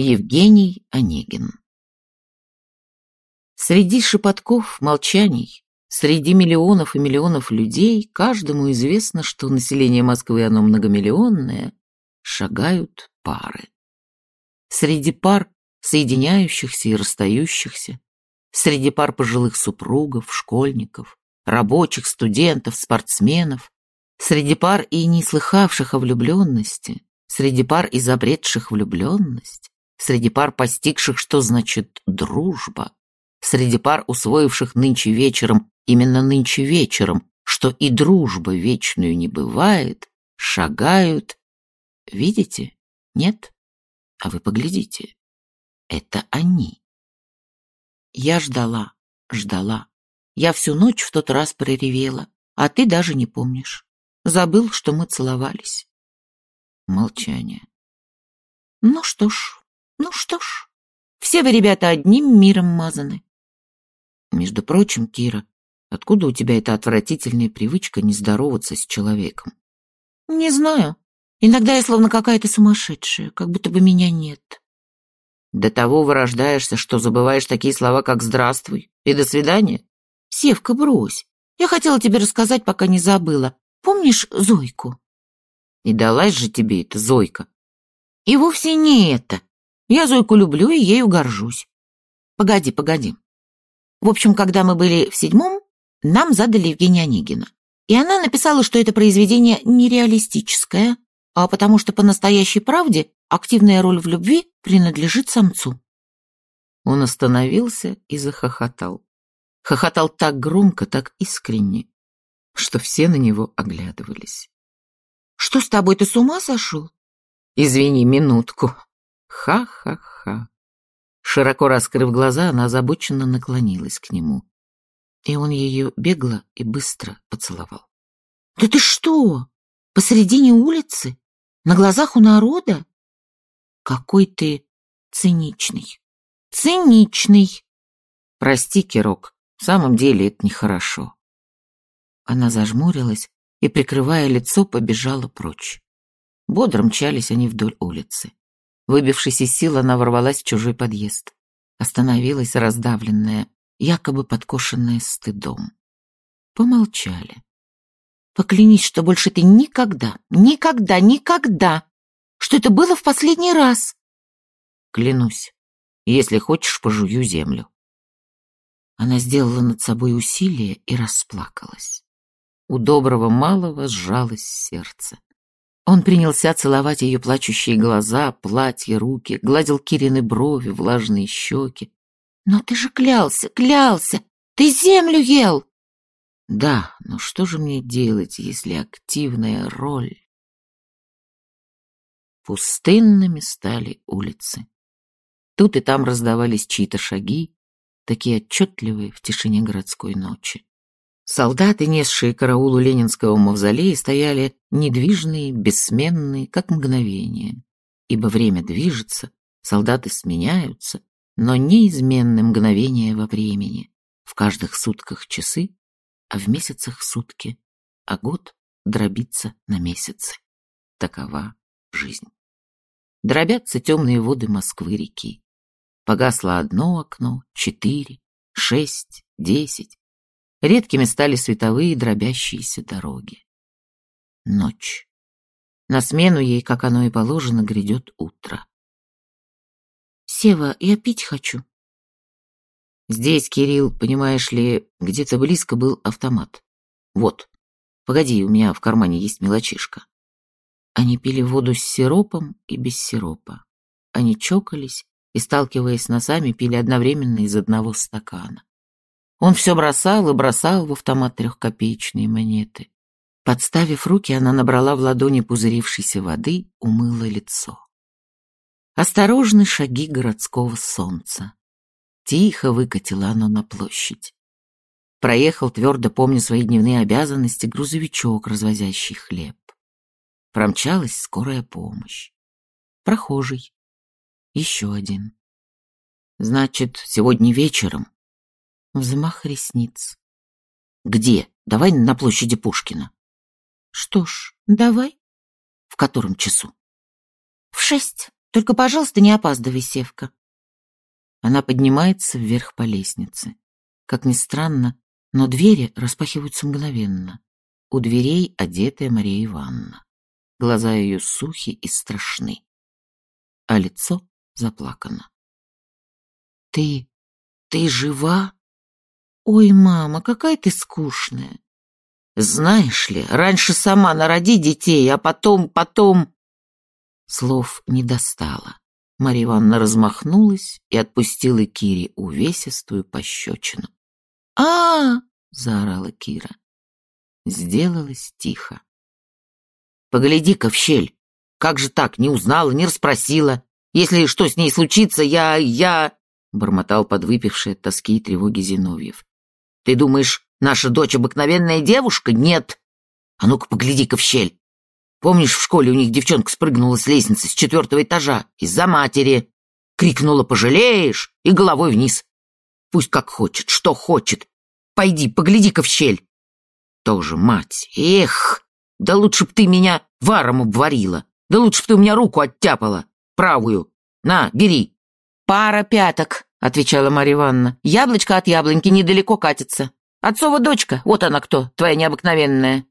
Евгений Онегин Среди шепотков, молчаний, среди миллионов и миллионов людей каждому известно, что население Москвы, оно многомиллионное, шагают пары. Среди пар, соединяющихся и расстающихся, среди пар пожилых супругов, школьников, рабочих, студентов, спортсменов, среди пар и не слыхавших о влюбленности, среди пар изобретших влюбленность, среди пар постигших, что значит дружба, среди пар, усвоивших нынче вечером, именно нынче вечером, что и дружба вечную не бывает, шагают. Видите? Нет? А вы поглядите. Это они. Я ждала, ждала. Я всю ночь в тот раз проревела, а ты даже не помнишь. Забыл, что мы целовались. Молчание. Ну что ж, ну что ж. Все вы, ребята, одним миром мазаны. Между прочим, Кира, откуда у тебя эта отвратительная привычка не здороваться с человеком? Не знаю. Иногда я словно какая-то сумасшедшая, как будто бы меня нет. До того вырождаешься, что забываешь такие слова, как «здравствуй» и «до свидания». Севка, брось. Я хотела тебе рассказать, пока не забыла. Помнишь Зойку? И далась же тебе эта Зойка. И вовсе не это. Я Зойку люблю и ею горжусь. Погоди, погоди. В общем, когда мы были в седьмом, нам задали Евгения Онегина. И она написала, что это произведение нереалистическое, а потому что по настоящей правде активная роль в любви принадлежит самцу. Он остановился и захохотал. Хохотал так громко, так искренне, что все на него оглядывались. «Что с тобой, ты с ума сошел?» «Извини, минутку». Ха-ха-ха. Широко раскрыв глаза, она озабоченно наклонилась к нему. И он ее бегло и быстро поцеловал. «Да ты что? Посередине улицы? На глазах у народа? Какой ты циничный. Циничный!» «Прости, Кирок, в самом деле это нехорошо». Она зажмурилась и, прикрывая лицо, побежала прочь. Бодро мчались они вдоль улицы. Выбившись из сил, она ворвалась в чужой подъезд. Остановилась раздавленная, якобы подкошенная стыдом. Помолчали. «Поклянись, что больше ты никогда, никогда, никогда, что это было в последний раз!» «Клянусь, если хочешь, пожую землю». Она сделала над собой усилие и расплакалась. У доброго малого сжалось сердце. Он принялся целовать ее плачущие глаза, платье, руки, гладил Кирины брови, влажные щеки. «Но ты же клялся, клялся! Ты землю ел!» «Да, но что же мне делать, если активная роль...» Пустынными стали улицы. Тут и там раздавались чьи-то шаги, такие отчетливые в тишине городской ночи. Солдаты, несшие караул у Ленинского мавзолея, стояли недвижные, бессменные, как мгновение. Ибо время движется, солдаты сменяются, но неизменны мгновения во времени. В каждых сутках часы, а в месяцах сутки, а год дробится на месяцы. Такова жизнь. Дробятся темные воды Москвы-реки. Погасло одно окно, четыре, шесть, десять. Редкими стали световые дробящиеся дороги. Ночь. На смену ей, как оно и положено, грядет утро. «Сева, я пить хочу». Здесь, Кирилл, понимаешь ли, где-то близко был автомат. Вот. Погоди, у меня в кармане есть мелочишка. Они пили воду с сиропом и без сиропа. Они чокались и, сталкиваясь носами, пили одновременно из одного стакана. Он все бросал и бросал в автомат трехкопеечные монеты. Подставив руки, она набрала в ладони пузырившейся воды, умыла лицо. Осторожны шаги городского солнца. Тихо выкатило оно на площадь. Проехал, твердо помня свои дневные обязанности, грузовичок, развозящий хлеб. Промчалась скорая помощь. Прохожий. Еще один. Значит, сегодня вечером Взмах ресниц. «Где? Давай на площади Пушкина». «Что ж, давай». «В котором часу?» «В шесть». Только, пожалуйста, не опаздывай, Севка. Она поднимается вверх по лестнице. Как ни странно, но двери распахиваются мгновенно. У дверей одетая Мария Ивановна. Глаза ее сухи и страшны, а лицо заплакано. «Ты... ты жива? Ой, мама, какая ты скучная!» «Знаешь ли, раньше сама народи детей, а потом, потом...» Слов не достала. Марья Ивановна размахнулась и отпустила Кире увесистую пощечину. а, -а, -а заорала Кира. Сделалось тихо. «Погляди-ка в щель! Как же так, не узнала, не расспросила? Если что с ней случится, я... я...» Бормотал подвыпивший от тоски и тревоги Зиновьев. «Ты думаешь, наша дочь обыкновенная девушка? Нет! А ну-ка, погляди-ка в щель! Помнишь, в школе у них девчонка спрыгнула с лестницы с четвертого этажа из-за матери? Крикнула «пожалеешь» и головой вниз. Пусть как хочет, что хочет. Пойди, погляди-ка в щель. Тоже мать. Эх, да лучше б ты меня варом обварила. Да лучше б ты у меня руку оттяпала. Правую. На, бери. Пара пяток, отвечала Марья Ивановна. Яблочко от яблоньки недалеко катится. Отцова дочка, вот она кто, твоя необыкновенная.